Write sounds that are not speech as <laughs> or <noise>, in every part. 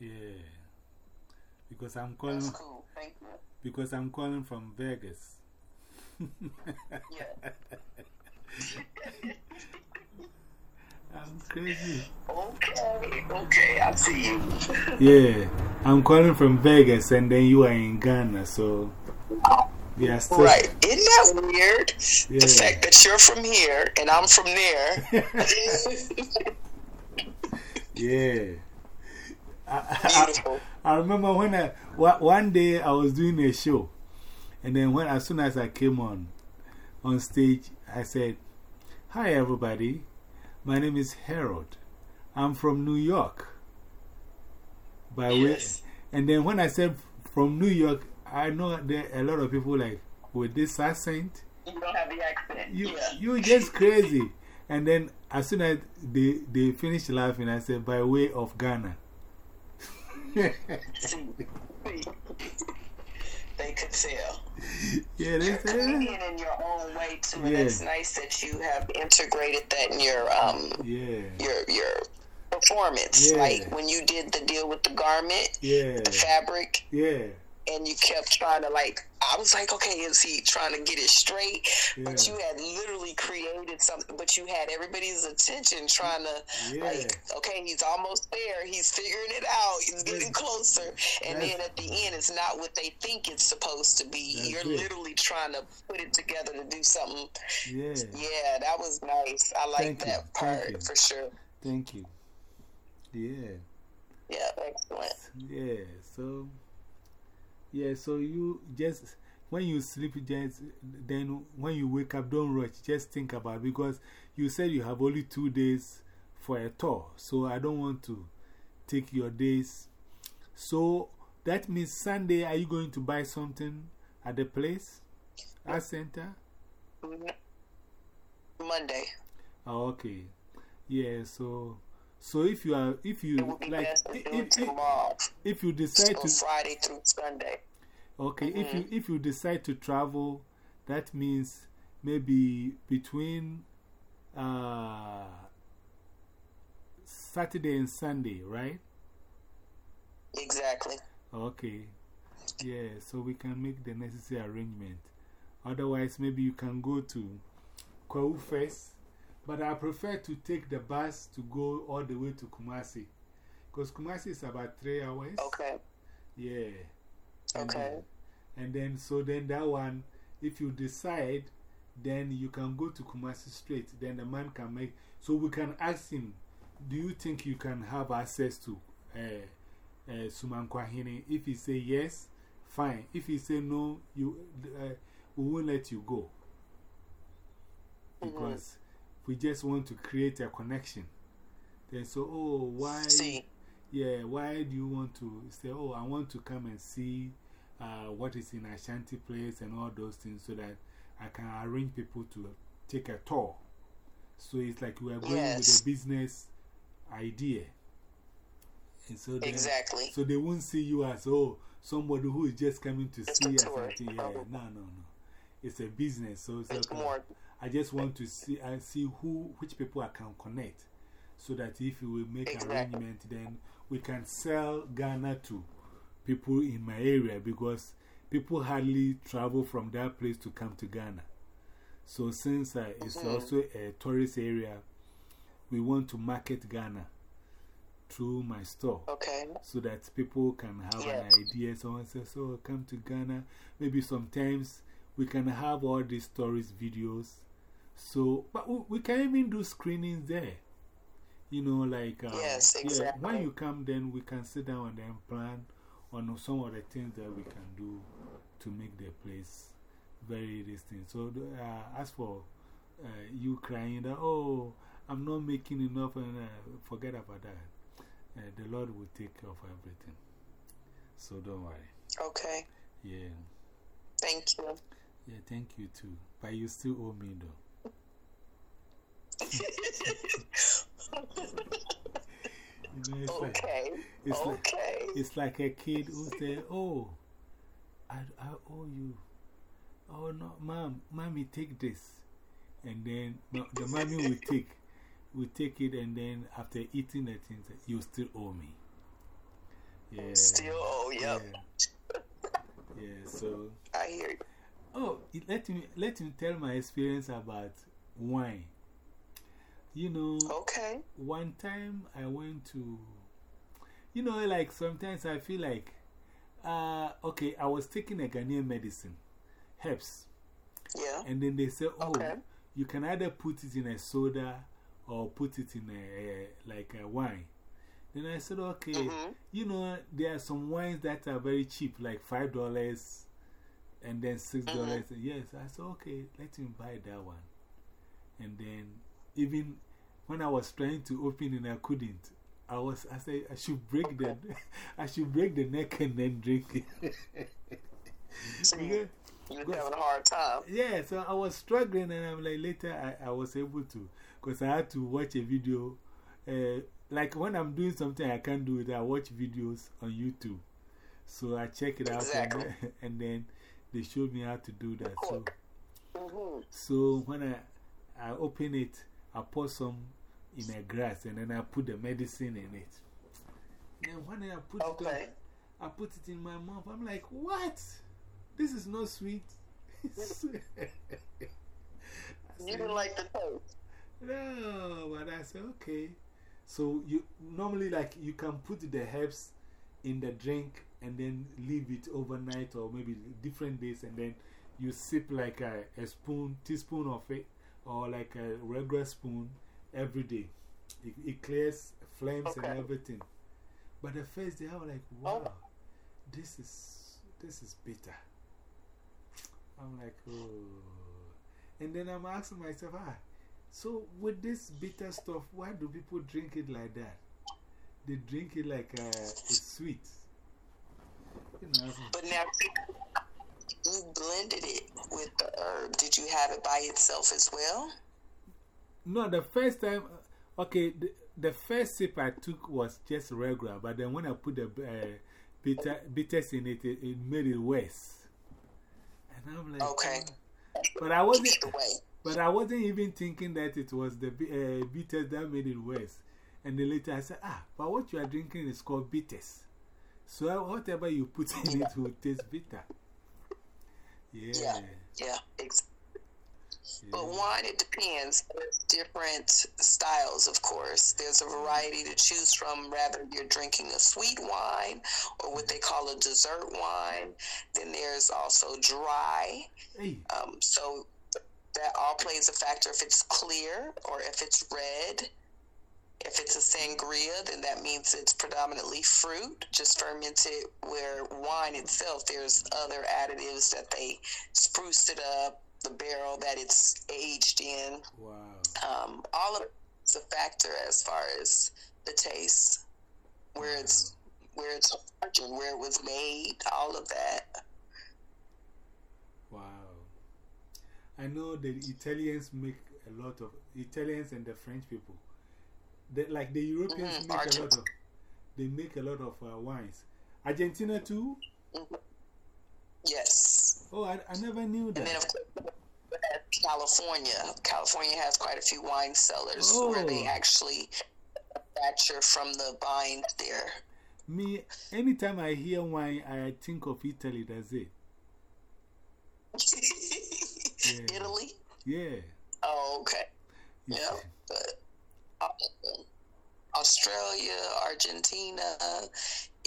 Yeah. Because I'm calling. That's cool. Thank you. Because I'm calling from Vegas. Yeah. <laughs> I'm crazy. Okay. Okay. I see you. Yeah. I'm calling from Vegas and then you are in Ghana, so. Yeah, still. Right. Isn't that weird? Yeah. The fact that you're from here and I'm from there. <laughs> <laughs> Yeah. I, I, I remember when I, one day I was doing a show, and then when, as soon as I came on, on stage, I said, Hi everybody, my name is Harold. I'm from New York. By Yes. way, and then when I said from New York, I know there a lot of people like, with this accent, You don't have the accent. you, yeah. you just crazy. And then as soon as they, they finished laughing, I said, by way of Ghana. See. See. They could tell. Yeah, they You're a comedian in your own way too, and Yeah. it's nice that you have integrated that in your um yeah, your your performance. Yeah. Like when you did the deal with the garment, yeah, the fabric, yeah, and you kept trying to like. I was like, okay, is he trying to get it straight? But you had literally created something. But you had everybody's attention trying to Yeah. like, okay, he's almost there. He's figuring it out. He's getting closer. And That's- then at the end, it's not what they think it's supposed to be. You're it. literally trying to put it together to do something. yeah. Yeah, that was nice. I like you. that Thank part you. for sure. Thank you. Yeah, Yeah, excellent. yeah. So, yeah, so you just, when you sleep, just, then when you wake up, don't rush. Just think about it because you said you have only two days for a tour. So I don't want to take your days. So that means Sunday, are you going to buy something at the place? At center? Monday. Oh, okay. Yeah, so, so if you are, if you, like, if, if, if you decide So to, Friday through Sunday. okay, if Mm-hmm. you, if you decide to travel, that means maybe between uh, Saturday and Sunday, right? Exactly. Okay. Yeah, so we can make the necessary arrangement. Otherwise, maybe you can go to Kwahu first. But I prefer to take the bus to go all the way to Kumasi. Because Kumasi is about three hours. Okay. Yeah. And Okay. then- and then, so then that one, if you decide, then you can go to Kumasi straight. Then the man can make. So we can ask him, do you think you can have access to uh, uh, Sumankwahini? If he say yes, fine. If he say no, you, uh, we won't let you go. Mm-hmm. Because we just want to create a connection. Then, so, oh, why? See. Yeah, why do you want to say, oh, I want to come and see uh, what is in Ashanti Place and all those things so that I can arrange people to take a tour? So it's like we are going Yes. with a business idea. And so then, Exactly. So they won't see you as, oh, somebody who is just coming to see Ashanti. Yeah, no, no, no. It's a business. So it's, It's okay. more. I just want to see, I see who, which people I can connect. So that if we make Exactly. arrangement, then we can sell Ghana to people in my area because people hardly travel from that place to come to Ghana. So, since uh, it's Mm-hmm. also a tourist area, we want to market Ghana through my store Okay. so that people can have an idea. Someone says, So, come to Ghana. Maybe sometimes we can have all these stories, videos. So, but we, we can even do screenings there. You know, like, uh, Yes, yeah, exactly. when you come, then we can sit down and then plan on some of the things that we can do to make the place very distinct. So, uh, as for uh, you crying that, oh, I'm not making enough, and uh, forget about that. Uh, the Lord will take care of everything. So don't worry. Okay. Yeah. Thank you. Yeah, thank you too. But you still owe me though. You know, it's like, Okay. like, Okay. it's like a kid who say, Oh, I, I owe you. Oh, no, mom, mommy, take this. And then the mommy will take, will take it, and then after eating the things, you still owe me. Yeah. Still, oh, yep. Yeah. yeah, so. I hear you. Oh, let me, let me tell my experience about wine. You know, okay. one time I went to, you know, like sometimes I feel like, uh, okay, I was taking a Ghanaian medicine, herbs. Yeah. And then they say, oh, okay. you can either put it in a soda or put it in a, like a wine. Then I said, okay, -hmm. you know, there are some wines that are very cheap, like $5 and then $6. -hmm. Yes, I said, okay, let him buy that one. And then even when I was trying to open it, I couldn't. I was, I said, I should break the, <laughs> I should break the neck and then drink it. yeah. <laughs> <laughs> You're having a hard time. Yeah, so I was struggling, and I'm like, later I, I was able to, because I had to watch a video. Uh, like when I'm doing something I can't do it, I watch videos on YouTube. So I check it out, exactly. and, and, then they showed me how to do that. So, -hmm. so when I, I open it, I pour some in a glass, and then I put the medicine in it. And when I put okay. it on, I put it in my mouth. I'm like, what? This is not sweet. <laughs> you didn't like the taste? No, but I said, okay. So, you normally, like, you can put the herbs in the drink and then leave it overnight or maybe different days, and then you sip like a, a spoon, teaspoon of it, or like a regular spoon every day. It, it clears flames okay. and everything. But the first day, I was like, wow, oh. this is, this is bitter. I'm like, oh. And then I'm asking myself, ah, so with this bitter stuff, why do people drink it like that? They drink it like uh, it's sweet. You know, but now you blended it with the herb. Did you have it by itself as well? No, the first time, okay, the, the first sip I took was just regular, but then when I put the uh, bitter, bitters in it, it, it made it worse. And I'm like, okay. Oh. But I wasn't, but I wasn't even thinking that it was the uh, bitters that made it worse. And then later I said, ah, but what you are drinking is called bitters. So whatever you put in it will taste bitter. Yeah. Yeah. Yeah. Exactly. But wine, it depends. There's different styles, of course. There's a variety to choose from, rather you're drinking a sweet wine or what they call a dessert wine. Then there's also dry. Hey. Um, so that all plays a factor if it's clear or if it's red. If it's a sangria, then that means it's predominantly fruit, just fermented, where wine itself, there's other additives that they spruced it up, the barrel that it's aged in. Wow. Um, all of it's a factor as far as the taste, where wow. it's where it's origin, where it was made, all of that. Wow. I know the Italians make a lot of Italians and the French people. The, like the Europeans -hmm. make a lot of they make a lot of uh, wines. Argentina too. -hmm. Yes. Oh, I, I never knew that. And then, of course, California. California has quite a few wine cellars oh. where they actually manufacture from the vines there. Me, anytime I hear wine, I think of Italy, that's it. <laughs> yeah. Italy? Yeah. Oh, okay. Yeah. But um, Australia, Argentina,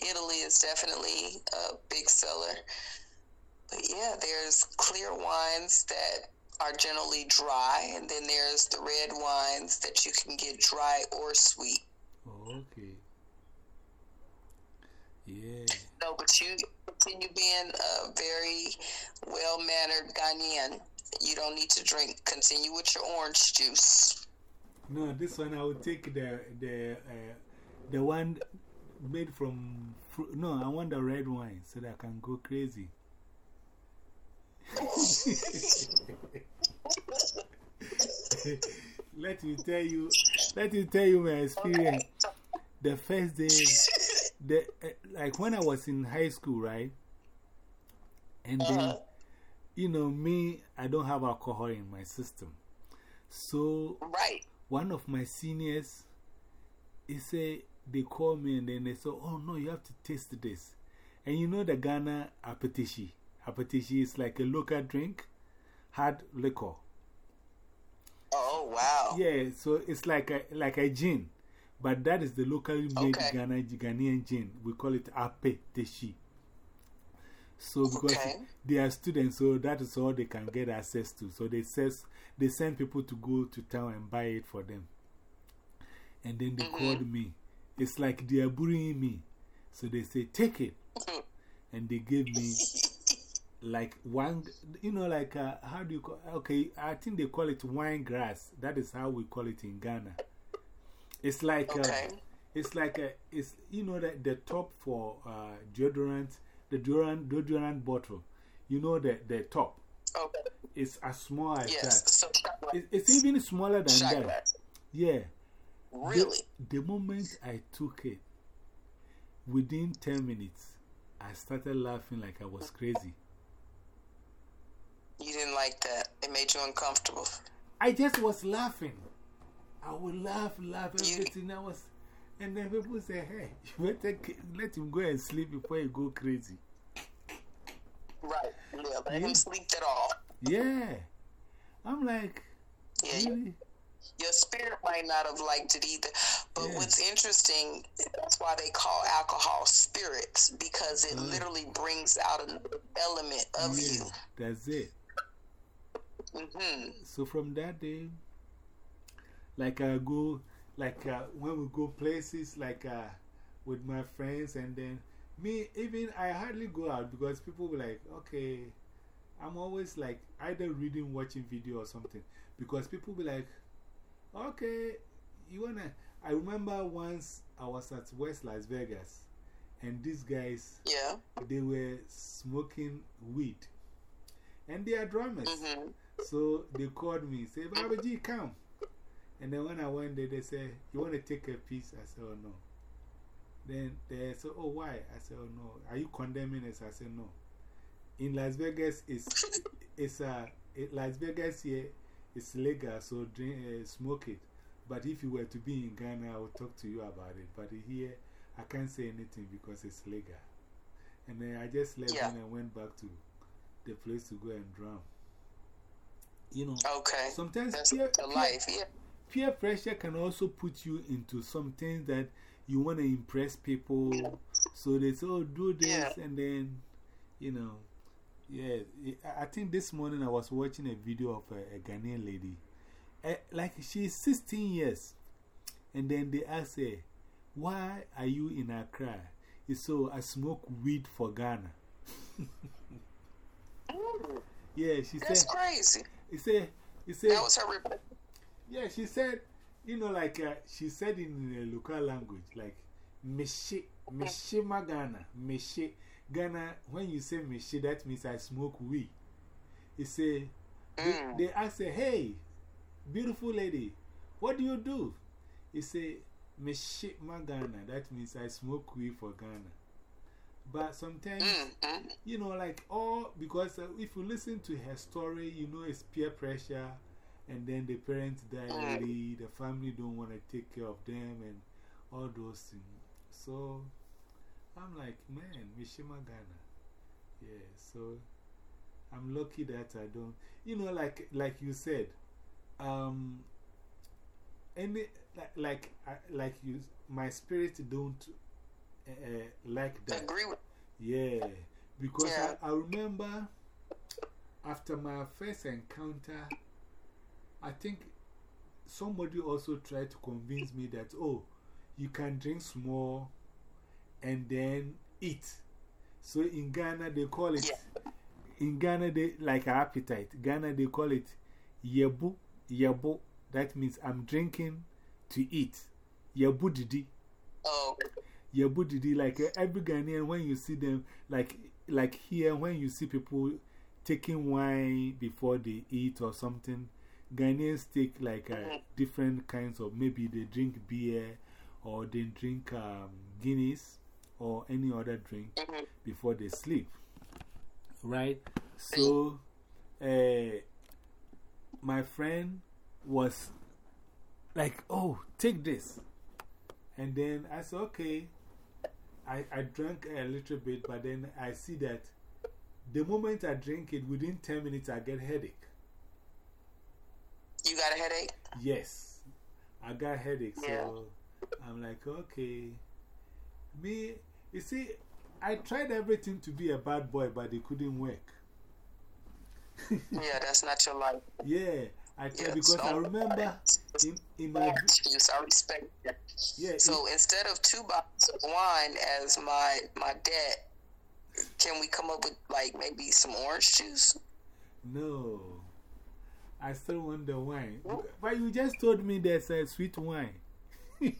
Italy is definitely a big seller. But yeah, there's clear wines that are generally dry, and then there's the red wines that you can get dry or sweet. Oh, okay. Yeah. No, but you continue being a very well mannered Ghanaian. You don't need to drink. Continue with your orange juice. No, this one I will take the the uh, the one made from fruit. No, I want the red wine so that I can go crazy. <laughs> let me tell you, let me tell you my experience. The first day, the, uh, like when I was in high school, right? And then, Uh-huh. you know, me, I don't have alcohol in my system. So, Right. One of my seniors, he said, they call me and then they say, Oh no, you have to taste this. And you know the Ghana akpeteshie. Akpeteshie is like a local drink, hard liquor. Oh, wow. Yeah, so it's like a, like a gin. But that is the locally made Okay. Ghana, Ghanaian gin. We call it akpeteshie. So, because Okay. they are students, so that is all they can get access to. So, they, says, they send people to go to town and buy it for them. And then they -hmm. called me. It's like they are bullying me. So, they say, Take it. and they gave me like one, you know, like, uh, how do you call Okay, I think they call it wine grass. That is how we call it in Ghana. It's like, Okay. uh, it's like, a, it's, you know, that the top for uh, deodorant, the deodorant, deodorant bottle, you know, the, the top. Okay. It's as small as Yes. that. So, It, it's even smaller than that. Yeah. The- Really? The, moment I took it, within 10 minutes, I started laughing like I was crazy. You didn't like that. It made you uncomfortable. I just was laughing. I would laugh, laugh, You- everything. I was, and then people say, hey, you better let him go and sleep before he go crazy. Right. Yeah. Let Yeah. him sleep it off. Yeah. I'm like, Yeah. really? Your spirit might not have liked it either. But Yeah. what's interesting, that's why they call alcohol spirits, because it Mm. literally brings out an element of Yeah, you. that's it. hmm So from that day, like I go, like uh, when we go places, like uh, with my friends, and then me, even I hardly go out because people be like, okay, I'm always like either reading, watching video or something. Because people be like, okay, you wanna. I remember once I was at West Las Vegas, and these guys, Yeah. they were smoking weed. And they are drummers. hmm So they called me, say, Baba G, come. And then when I went there, they said, You want to take a piece? I said, Oh, no. Then they said, Oh, why? I said, Oh, no. Are you condemning us? I said, No. In Las Vegas, it's, it's uh, it, Las Vegas here, it's legal, so drink, uh, smoke it. But if you were to be in Ghana, I would talk to you about it. But here, I can't say anything because it's legal. And then I just left Yeah. and I went back to the place to go and drum. You know, Okay. sometimes That's peer, peer- life. Yeah. peer pressure can also put you into some things that you want to impress people. So they say, oh, do this, Yeah. and then, you know, yeah. I- think this morning I was watching a video of a, a Ghanaian lady. Like, she's 16 years. And then they ask her, why are you in Accra? It's so I smoke weed for Ghana. Mm, <laughs> Yeah, she That's said, That's crazy. he said, he said, That was her report. Yeah, she said, you know, like uh, she said in a local language, like, Meshe, Meshe Magana, Meshe. Ghana, when you say Meshe, that means I smoke weed. He say, they, Mm. they ask her, hey, beautiful lady, what do you do? He say, Meshe Magana, that means I smoke weed for Ghana. But sometimes, Mm, mm. you know, like all because uh, if you listen to her story, you know, it's peer pressure, and then the parents die Mm. early, the family don't want to take care of them, and all those things. So I'm like, man, Mishima Ghana. Yeah, so I'm lucky that I don't, you know, like, like you said, um, any, like, like, like you, my spirit don't uh, like that. Agree with Yeah, because Yeah. I, I remember after my first encounter, I think somebody also tried to convince me that, oh, you can drink small and then eat. So in Ghana, they call it, in Ghana, they like appetite. Ghana, they call it yebu, yebu. That means I'm drinking to eat. Yebu didi. Oh, Yebu didi, like uh, every Ghanaian, when you see them, like, like here, when you see people taking wine before they eat or something, Ghanaians take like uh, different kinds of, maybe they drink beer or they drink um, Guinness or any other drink Mhm. before they sleep. Right? So, uh, my friend was like, oh, take this. And then I said, okay. I, I drank a little bit, but then I see that the moment I drink it, within 10 minutes, I get headache. You got a headache? Yes. I got headache. So I'm like, okay. Me, you see, I tried everything to be a bad boy, but it couldn't work. <laughs> yeah, that's not your life. Yeah. I tell because I remember in, in my juice, I respect that. Yeah. So in, instead of two bottles of wine as my my debt, can we come up with like maybe some orange juice? No, I still want the wine. But you just told me there's a sweet wine. <laughs>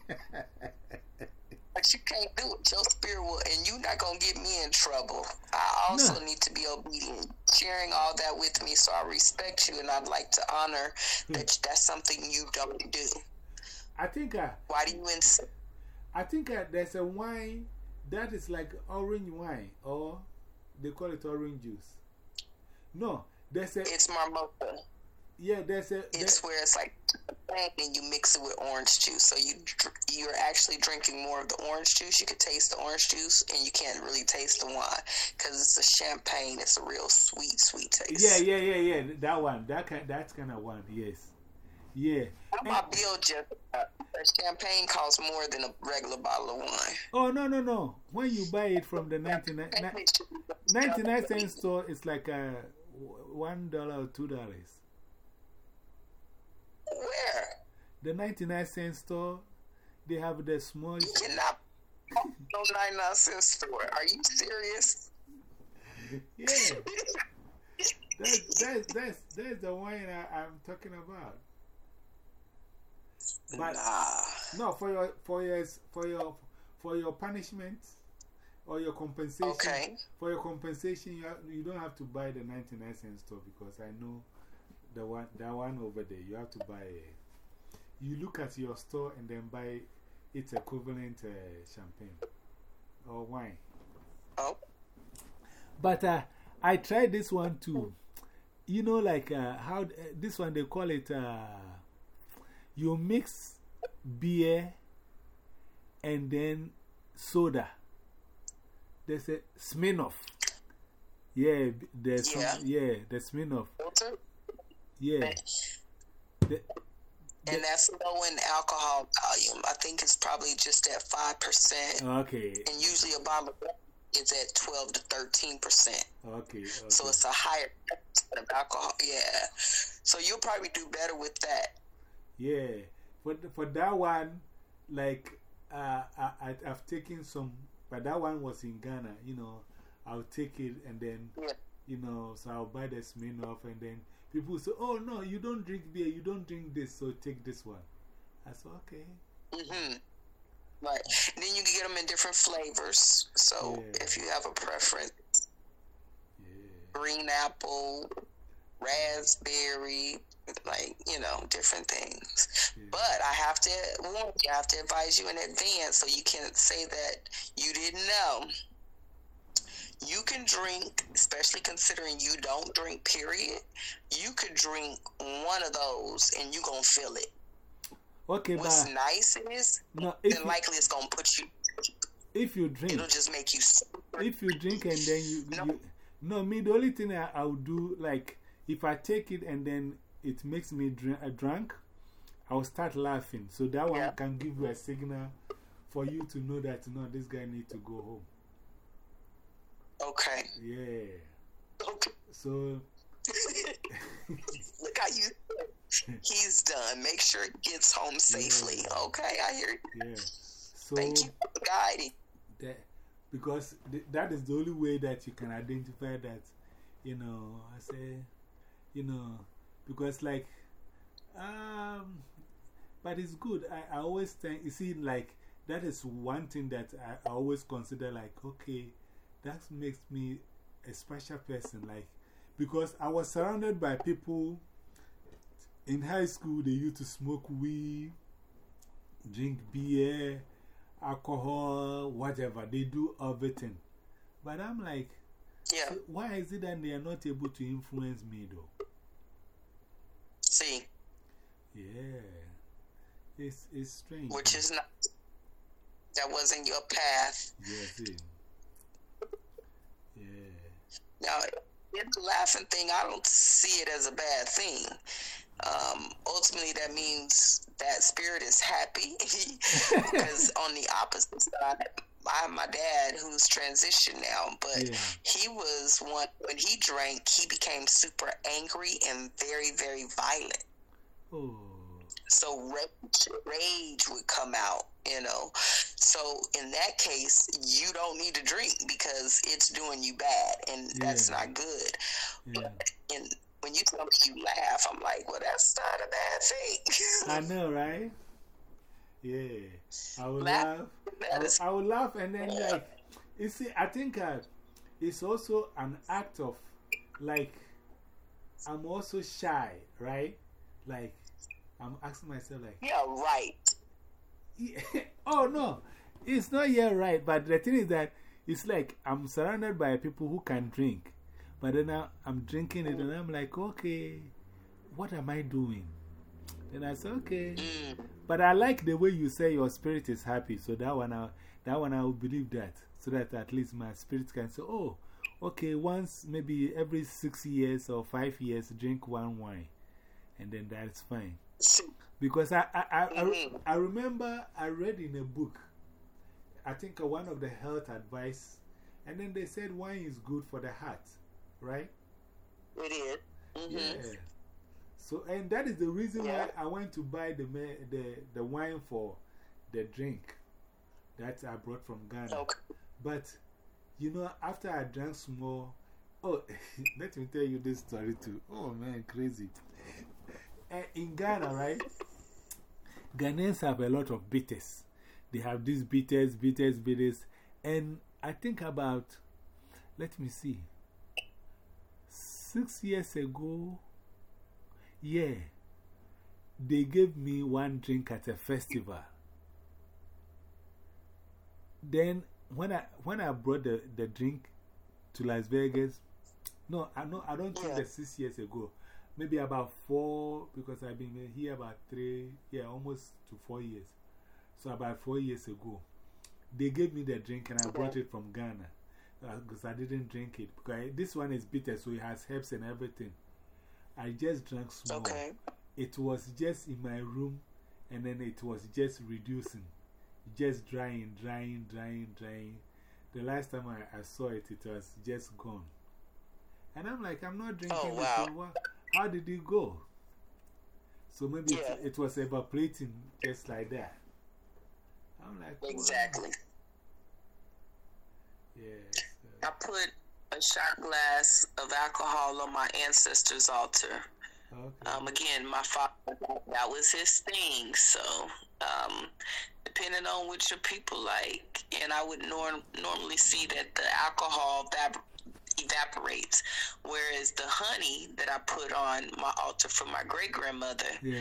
But you can't do it. Your spirit will, and you're not going to get me in trouble. I also no. need to be obedient. Sharing all that with me, so I respect you and I'd like to honor hmm. that that's something you don't do. I think. Uh, Why do you insist? I think uh, there's a wine that is like orange wine, or they call it orange juice. No, there's a. It's Marmota. Yeah, there's a. It's where it's like and you mix it with orange juice. So you you're actually drinking more of the orange juice. You could taste the orange juice, and you can't really taste the wine because it's a champagne. It's a real sweet, sweet taste. Yeah, yeah, yeah, yeah. That one, that kind, that's kind of one. Yes, yeah. My bill just uh, champagne costs more than a regular bottle of wine. Oh no, no, no! When you buy it from the 99, <laughs> 99 cent store, it's like a one dollar or two dollars. Where? The 99 cent store. They have the small. You cannot. No 99 cent store. Are you serious? Yeah. that's, that's, that's, that's the wine I, I'm talking about. But nah. no, for your, for your, for your, for your punishment or your compensation. Okay. For your compensation, you, have, you don't have to buy the 99 cent store because I know the one, that one over there, you have to buy it. You look at your store and then buy its equivalent uh, champagne or wine. Oh. But uh, I tried this one too. You know, like uh, how uh, this one they call it you mix beer and then soda. There's a Smirnoff. Yeah, there's yeah. Some, yeah, the Smirnoff. Yeah. The, and that's low in alcohol volume. I think it's probably just at 5%. Okay. And usually a bottle of is at 12 to 13%. Okay, okay. So it's a higher percent of alcohol. Yeah. So you'll probably do better with that. Yeah. For, for that one, like, uh, I, I've taken some, but that one was in Ghana, you know. I'll take it and then, yeah. you know, so I'll buy the Smirnoff and then people say, oh no, you don't drink beer, you don't drink this, so take this one. I said, okay. Mm hmm. Right. Then you can get them in different flavors. So if you have a preference, yeah. green apple, raspberry, like, you know, different things. But I have to warn you, I have to advise you in advance so you can't say that you didn't know you can drink, especially considering you don't drink, period, you could drink one of those and you're going to feel it. Okay, What's nice is, no, then you, likely it's going to put you. If you drink, it'll just make you. If you drink and then you. No, you, no me, the only thing I, I would do, like, if I take it and then it makes me drink, a uh, drunk, I'll start laughing. So that one can give you a signal for you to know that, no, this guy needs to go home. Okay. Yeah. Okay. So. <laughs> Look how you. He's done. Make sure it gets home safely. Yeah. Okay, I hear you. Yeah. So. Thank you for guiding. That, because th that is the only way that you can identify that, you know, I say, you know, because like, um, but it's good. I, I always think, you see, like, that is one thing that I, I always consider like, okay, that makes me a special person. Like, because I was surrounded by people in high school, they used to smoke weed, drink beer, alcohol, whatever. They do everything. But I'm like, yeah. why is it that they are not able to influence me though? See. Yeah. It's, it's strange. Which is not. that wasn't your path. Yes. Now, it's a laughing thing. I don't see it as a bad thing. Um, ultimately, that means that spirit is happy <laughs> because on the opposite side, I have my dad who's transitioned now, but yeah. he was one when he drank, he became super angry and very, very violent. Oh. So rage, rage would come out, you know. So in that case, you don't need to drink because it's doing you bad, and yeah. that's not good. Yeah. But in when you tell me you laugh, I'm like, well, that's not a bad thing. <laughs> I know, right? Yeah. I would laugh. laugh. I, would, I would laugh, and then, yeah. like, you see, I think uh, it's also an act of, like, I'm also shy, right? Like, I'm asking myself, like, yeah, right. Yeah. <laughs> oh, no, it's not yet right, but the thing is that it's like I'm surrounded by people who can drink. But then I, am drinking it and I'm like, okay, what am I doing? Then I said, okay. Mm. But I like the way you say your spirit is happy. So that one, I, that one I will believe that. So that at least my spirit can say, oh, okay, once, maybe every six years or five years, drink one wine. And then that's fine. Because I, I, I, I, mm-hmm. I remember I read in a book, I think one of the health advice, and then they said wine is good for the heart right? It is. -hmm. Yeah. So, and that is the reason why I went to buy the, the, the wine for the drink that I brought from Ghana. Okay. But, you know, after I drank some more, oh, <laughs> let me tell you this story too. Oh man, crazy. Eh, in Ghana, right? Ghanaians have a lot of bitters. They have these bitters, bitters, bitters. And I think about, let me see six years ago, yeah, they gave me one drink at a festival. Then, when I, when I brought the, the drink to Las Vegas, no, I, no, I don't think that six years ago, maybe about four, because I've been here about three, yeah, almost to four years. So, about four years ago, they gave me the drink and I brought it from Ghana because uh, I didn't drink it. Because this one is bitter, so it has herbs and everything. I just drank small. Okay. It was just in my room, and then it was just reducing, just drying, drying, drying, drying. The last time I, I saw it, it was just gone. And I'm like, I'm not drinking oh, wow. this. How did it go? So maybe it, it, was evaporating just like that. I'm like, exactly. Yeah. I put a shot glass of alcohol on my ancestors' altar. Okay. Um, again, my father, that was his thing. So, um, depending on what your people like, and I would norm normally see that the alcohol evap evaporates, whereas the honey that I put on my altar for my great grandmother, yeah.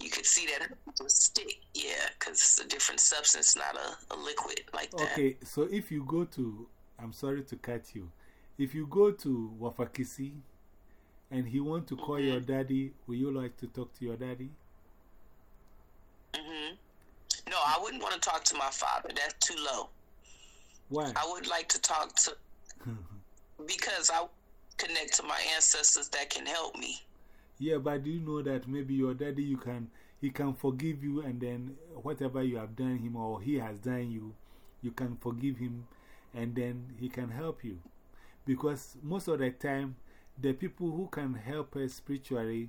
you could see that it stick. Yeah, because it's a different substance, not a, a liquid like that. Okay, so if you go to I'm sorry to cut you. If you go to Wafakisi and he want to call -hmm. your daddy, will you like to talk to your daddy? -hmm. No, I wouldn't want to talk to my father. That's too low. Why? I would like to talk to, <laughs> because I connect to my ancestors that can help me. Yeah, but do you know that maybe your daddy, you can, he can forgive you and then whatever you have done him or he has done you, you can forgive him and then he can help you. Because most of the time, the people who can help us spiritually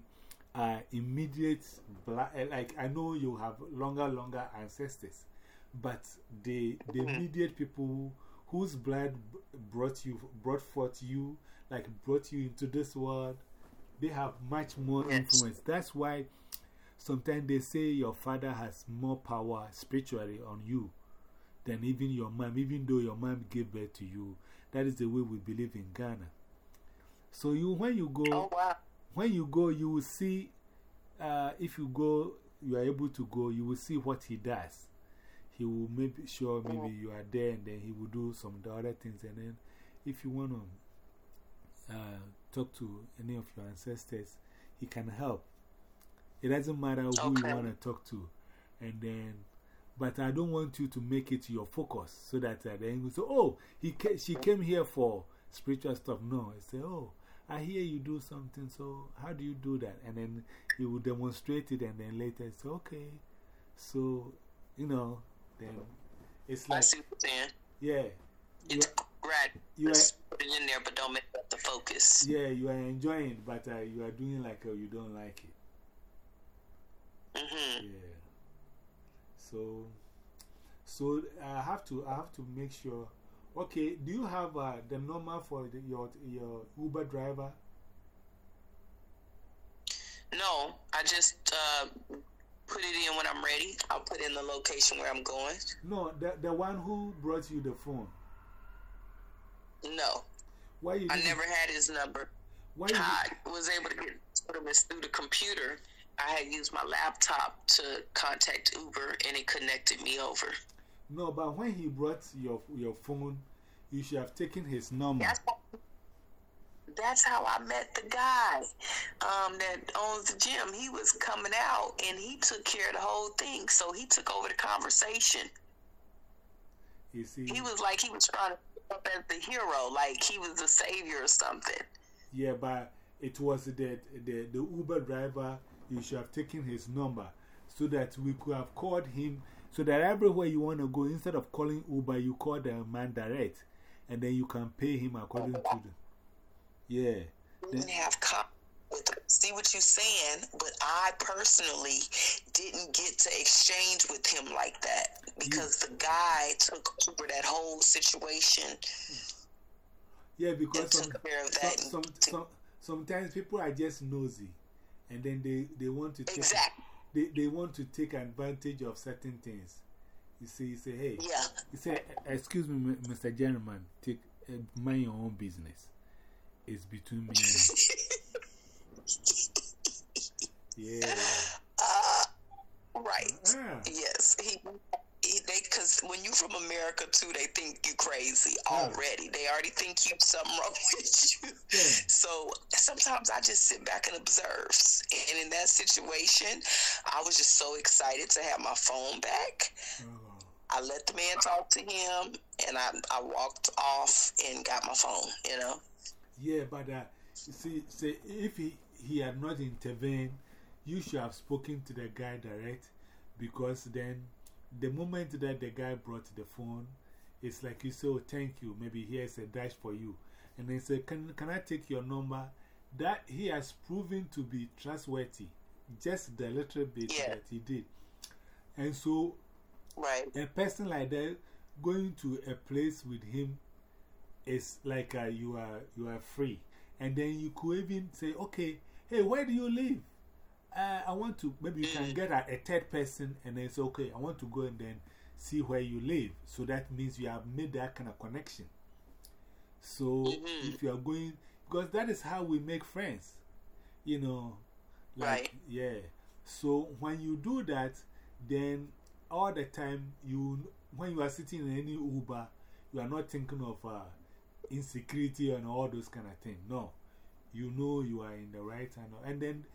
are immediate, eh, like I know you have longer, longer ancestors, but the, the mm-hmm. immediate people whose blood brought you, brought forth you, like brought you into this world, they have much more influence. That's why sometimes they say your father has more power spiritually on you than even your mom, even though your mom gave birth to you. That is the way we believe in Ghana. So you, when you go, oh, wow. when you go, you will see, uh, if you go, you are able to go, you will see what he does. He will make sure maybe you are there and then he will do some other things. And then if you want to uh, talk to any of your ancestors, he can help. It doesn't matter who you want to talk to. And then but I don't want you to make it your focus so that uh, then you say, oh, he ca she came here for spiritual stuff. No, I say, oh, I hear you do something, so how do you do that? And then he will demonstrate it, and then later say, okay. So, you know, then it's like. I see what you're saying. Yeah. It's right. You are, in there, but don't make that the focus. Yeah, you are enjoying, but uh, you are doing like uh, you don't like it. Mm -hmm. Yeah. So, so I have to, I have to make sure. Okay, do you have uh, the number for the, your, your Uber driver? No, I just uh, put it in when I'm ready. I'll put in the location where I'm going. No, the, the one who brought you the phone. No. Why you I never had his number. Why I was able to get through the computer. I had used my laptop to contact Uber and it connected me over. No, but when he brought your, your phone, you should have taken his number. That's, that's how I met the guy um, that owns the gym. He was coming out and he took care of the whole thing. So he took over the conversation. You see? He was like he was trying to up as the hero, like he was the savior or something. Yeah, but it was the, the, the Uber driver you should have taken his number so that we could have called him. So that everywhere you want to go, instead of calling Uber, you call the man direct and then you can pay him according to the. Yeah. didn't have cop with see what you're saying, but I personally didn't get to exchange with him like that because the guy took over that whole situation. Yeah, because some, some, some, some, sometimes people are just nosy and then they, they want to take, exactly. they, they want to take advantage of certain things. You see, you say, hey, yeah. you say, excuse me, Mr. Gentleman, take, uh, mind your own business. It's between me and <laughs> Yeah. Uh, right. Uh. Yes. He they because when you from America too, they think you crazy already. They already think you something wrong <laughs> with you. So sometimes I just sit back and observe. And in that situation, I was just so excited to have my phone back. Oh. I let the man talk to him, and I I walked off and got my phone. You know. Yeah, but uh, see, see, if he he had not intervened, you should have spoken to the guy direct because then the moment that the guy brought the phone, it's like you say, oh, thank you. Maybe here's a dash for you. And then say, can, can I take your number? That he has proven to be trustworthy, just the little bit that he did. And so, right. a person like that going to a place with him is like uh, you, are, you are free. And then you could even say, okay, hey, where do you live? uh, I want to, maybe you can get a, a, third person and then say, okay, I want to go and then see where you live. So that means you have made that kind of connection. So -hmm. if you are going, because that is how we make friends, you know. Like, right. Yeah. So when you do that, then all the time, you, when you are sitting in any Uber, you are not thinking of uh, insecurity and all those kind of things. No. You know you are in the right hand. And then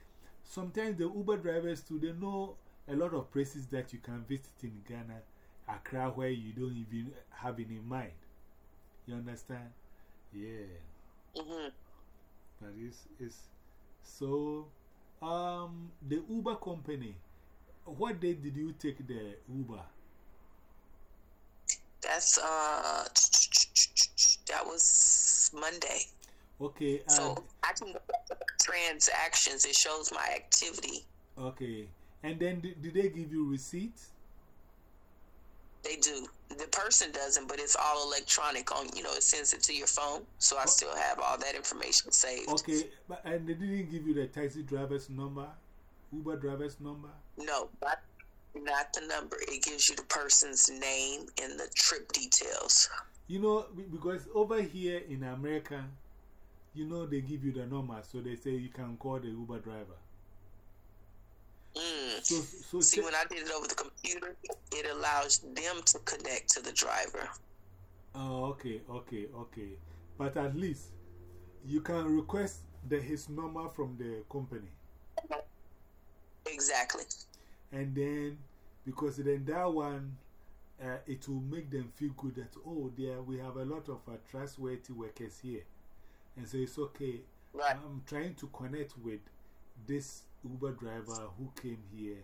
Sometimes the Uber drivers too, they know a lot of places that you can visit in Ghana, Accra, where you don't even have it in mind. You understand? Yeah. -hmm. But it's, it's so, um, the Uber company, what day did you take the Uber? That's, uh, that was Monday. Okay. So I can go transactions. It shows my activity. Okay. And then do they give you receipts? They do. The person doesn't, but it's all electronic. On you know, it sends it to your phone, so I still have all that information saved. Okay, but and they didn't give you the taxi driver's number, Uber driver's number. No, not not the number. It gives you the person's name and the trip details. You know, because over here in America, you know they give you the number, so they say you can call the Uber driver. Mm. So, so See, when I did it over the computer, it allows them to connect to the driver. Oh, okay, okay, okay. But at least you can request the, his number from the company. Exactly. And then Because then that one, uh, it will make them feel good that, oh, there we have a lot of uh, trustworthy workers here. And so it's okay. Right. I'm trying to connect with this Uber driver who came here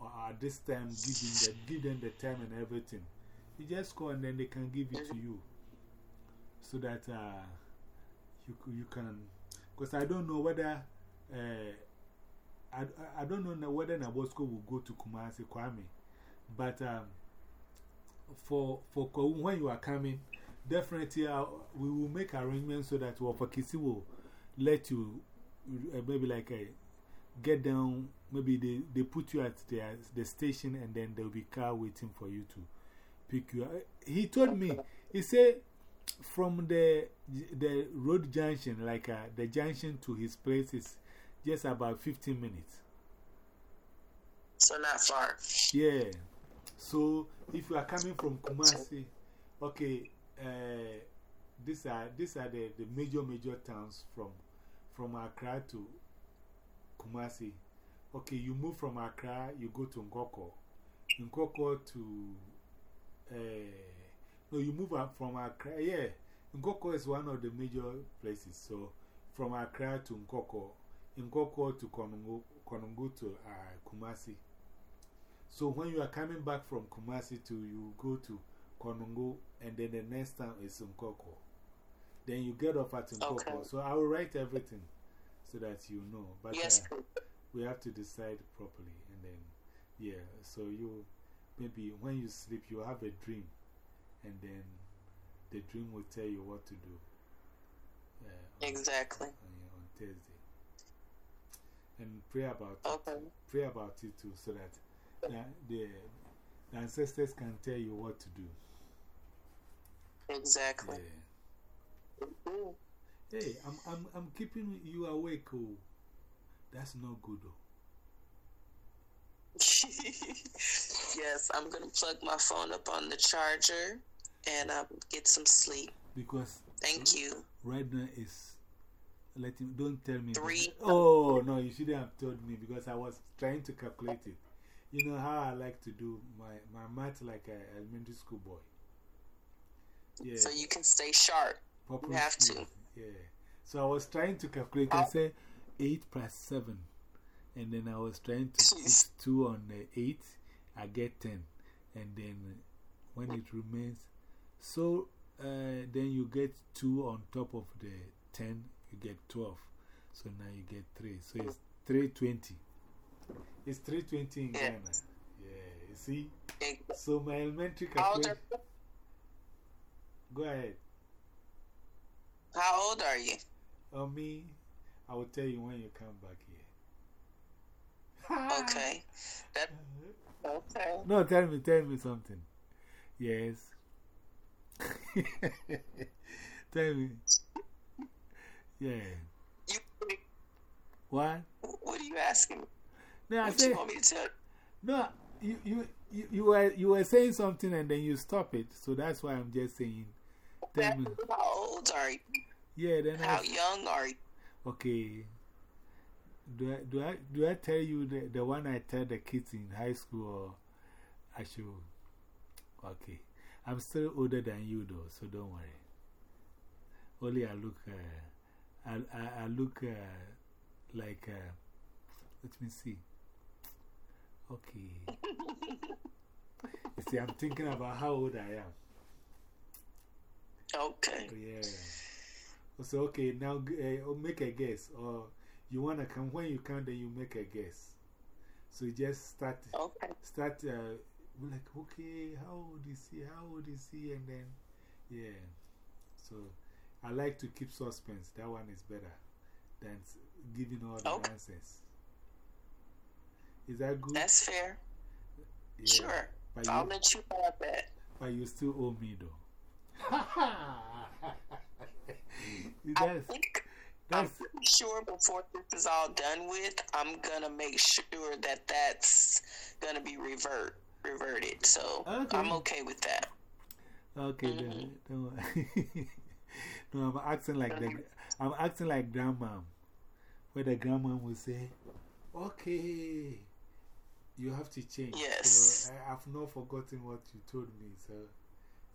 or at this time, them, the, give them the time and everything. You just go and then they can give it to you so that uh, you, you can. Because I don't know whether uh, I, I don't know whether Nabosco will go to Kumasi Kwame, but um, for, for when you are coming, definitely uh, we will make arrangements so that Wafakisi will let you uh, maybe like a get down, maybe they, they put you at the, the station and then there will be car waiting for you to pick you up. He told me, he said from the, the road junction, like uh, the junction to his place is just about 15 minutes. So not far. Yeah. So if you are coming from Kumasi, okay, uh, these are, these are the, the major, major towns from, from Accra to Kumasi. Okay, you move from Accra, you go to Ngoko. Ngoko to, uh, no, you move up from Accra. Yeah, Ngoko is one of the major places. So from Accra to Ngoko, Nkawkaw to Konongo, Konongo to uh, Kumasi. So when you are coming back from Kumasi to, you go to Konongo, and then the next time is in Nkawkaw. Then you get off at Nkawkaw. So I will write everything so that you know. But yes. uh, we have to decide properly. And then, yeah, so you maybe when you sleep, you have a dream, and then the dream will tell you what to do. Uh, exactly. On, on, Thursday. And pray about okay. it. Pray about it too, so that the, the, the ancestors can tell you what to do. Exactly. Yeah. Mm-hmm. Hey, I'm, I'm, I'm keeping you awake. Oh, that's not good. Oh. <laughs> yes, I'm going to plug my phone up on the charger and um, get some sleep. Because. Thank you. Right now is. Let him, don't tell me. Three. <laughs> Oh, no, you shouldn't have told me because I was trying to calculate it. You know how I like to do my, my math like an elementary school boy. Yeah. So you can stay sharp. Proper you have to. Yeah. So I was trying to calculate and say 8 plus 7. And then I was trying to <laughs> put 2 on the 8. I get 10. And then when it remains, so uh, then you get 2 on top of the 10, you get 12. So now you get 3. So it's 320. It's 320 in Ghana. Yeah, you see? So my elementary calculation. Go ahead. How old are you? Oh, me, I will tell you when you come back here. <laughs> okay. That, okay. No, tell me, tell me something. Yes. <laughs> tell me. Yeah. You, what? What are you asking? No, I what say, you want me to tell No, you, you, you, you, were, you were saying something and then you stop it. So that's why I'm just saying. Tell me. How old are you? Yeah, then How I, young are you? Okay. Do I, do I, do I tell you the, the one I tell the kids in high school or I should? Okay. I'm still older than you though, so don't worry. Only I look, uh, I, I, I look uh, like, uh, let me see. Okay. you see, I'm thinking about how old I am. Okay. Yeah. So, okay, now uh, make a guess. Or you want to come, when you come, then you make a guess. So you just start, okay. start, uh, like, okay, how old is he? How old is he? And then, yeah. So I like to keep suspense. That one is better than giving all the okay. answers. Is that good? That's fair. Yeah. Sure. But I'll you, let you have that. But you still owe me though. <laughs> I think I'm sure before this is all done with, I'm gonna make sure that that's gonna be revert reverted. So okay. I'm okay with that. Okay, mm -hmm. then, don't worry. <laughs> no, I'm acting like the, I'm acting like grandma, where the grandma will say, "Okay, You have to change. Yes. So I, have not forgotten what you told me. So,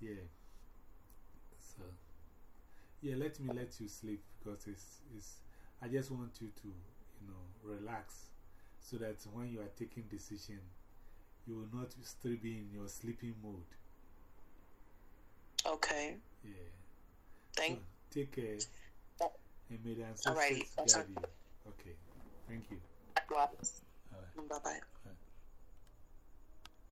yeah. So, yeah, let me let you sleep because it's, it's, I just want you to, you know, relax so that when you are taking decision, you will not still be in your sleeping mode. Okay. Yeah. Thank so, Take care. And may the ancestors guide you. Okay. Thank you. Bye bye.